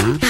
Huh?